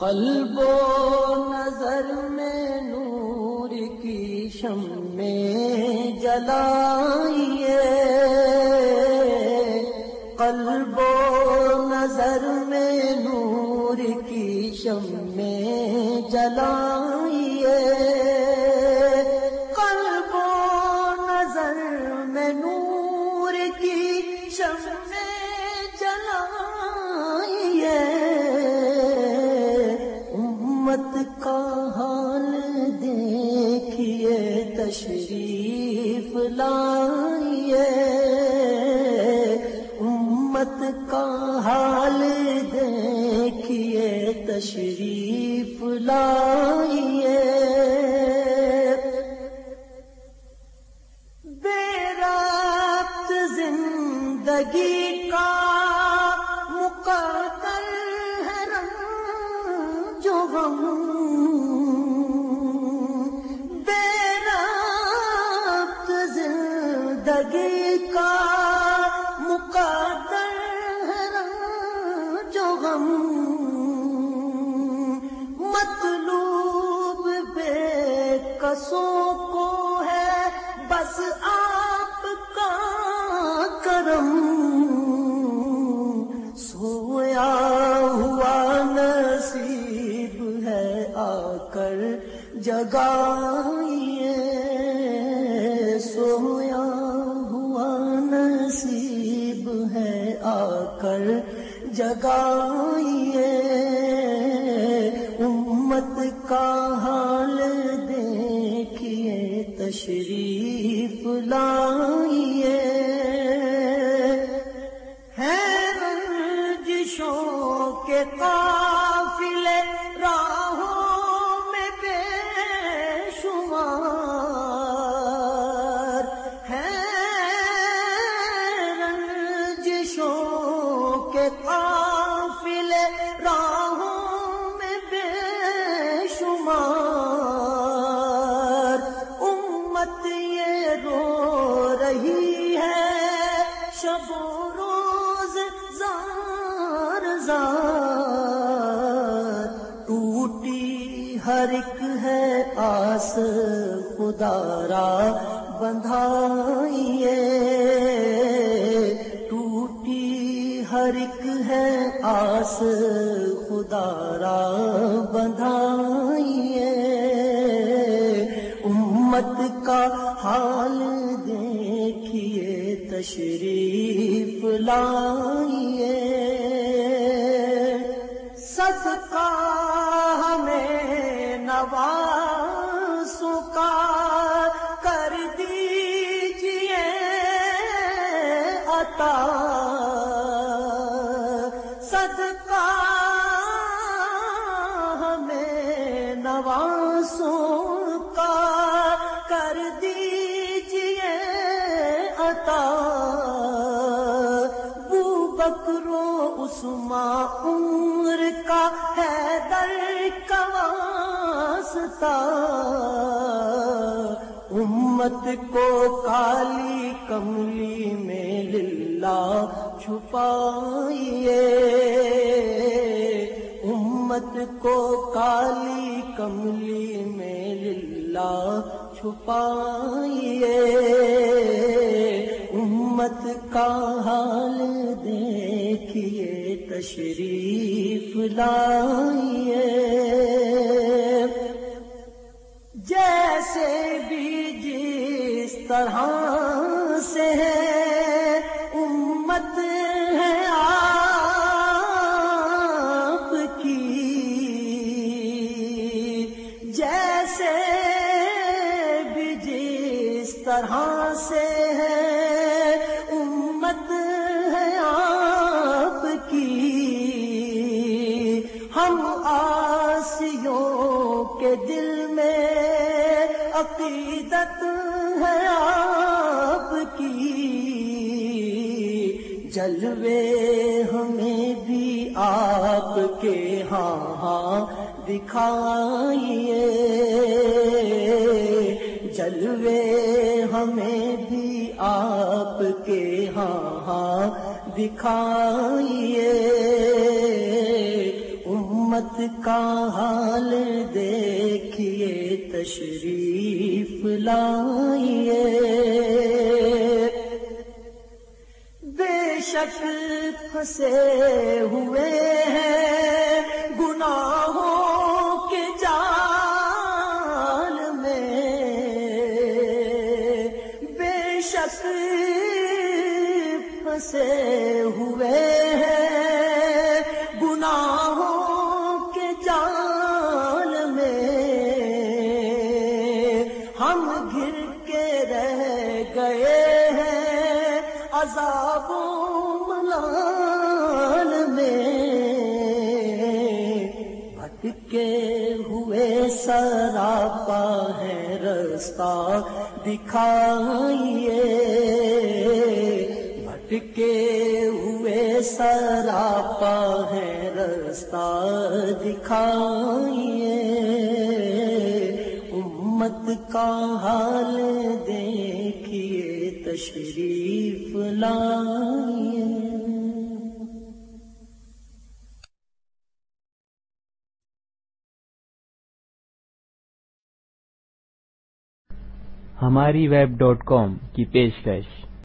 قلب و نظر میں نور کی شم میں جلائیے قلب و نظر میں نور کی شم میں جلائیے قلب و نظر میں نور کی شم تشریف لائیے۔ امت کا حال دیکھیے، تشریف لائیے۔ بے رات زندگی کا مقدر ہے رنگ جو غم بے کو ہے، بس آپ کا کرم۔ سویا ہوا نصیب ہے آ کر جگائیے۔ سویا ہوا نصیب ہے آ کر جگائیے۔ امت کا حال دیکھیے تشریف لائیے۔ ہے رنجشوں کے قافلے راہوں میں بے شمار ہے رنجشوں کے قافلے شب و روز زار زار ٹوٹی ہر ایک ہے آس خدارا بندھائیے ٹوٹی ہر ایک ہے آس خدارا بندھائیے امت کا حال دیکھیے تشریف لائیے صدقہ ہمیں نوازوں کا کر دیجیے عطا۔ صدقہ بکرو عثما عمر کا ہے در کا واسطہ۔ امت کو کالی کملی میں للہ چھپائیے۔ امت کو کالی کملی میں للہ چھپائیے۔ امت کا حال تشریف لائیے۔ جیسے بھی جس طرح سے ہے امت ہے آپ کی، جیسے بھی جس طرح ہم آسیوں کے دل میں عقیدت ہے آپ کی۔ جلوے ہمیں بھی آپ کے ہاں ہاں دکھائیے۔ جلوے ہمیں بھی آپ کے ہاں ہاں دکھائیے۔ امت کا حال دیکھیے، تشریف لائیے۔ بے شک پھنسے ہوئے ہیں گناہوں کے جال میں۔ بے شک پھنسے ہوئے ہیں گناہوں گر کے رہ گئے ہیں عذاب و ملال میں۔ بھٹکے ہوئے سراپا ہے رستہ دکھائیے۔ بھٹکے ہوئے سراپا ہے رستہ دکھائیے۔ امت کا حال دیکھیے تشریف لائیے۔ ہماری ویب ڈاٹ کام کی پیشکش۔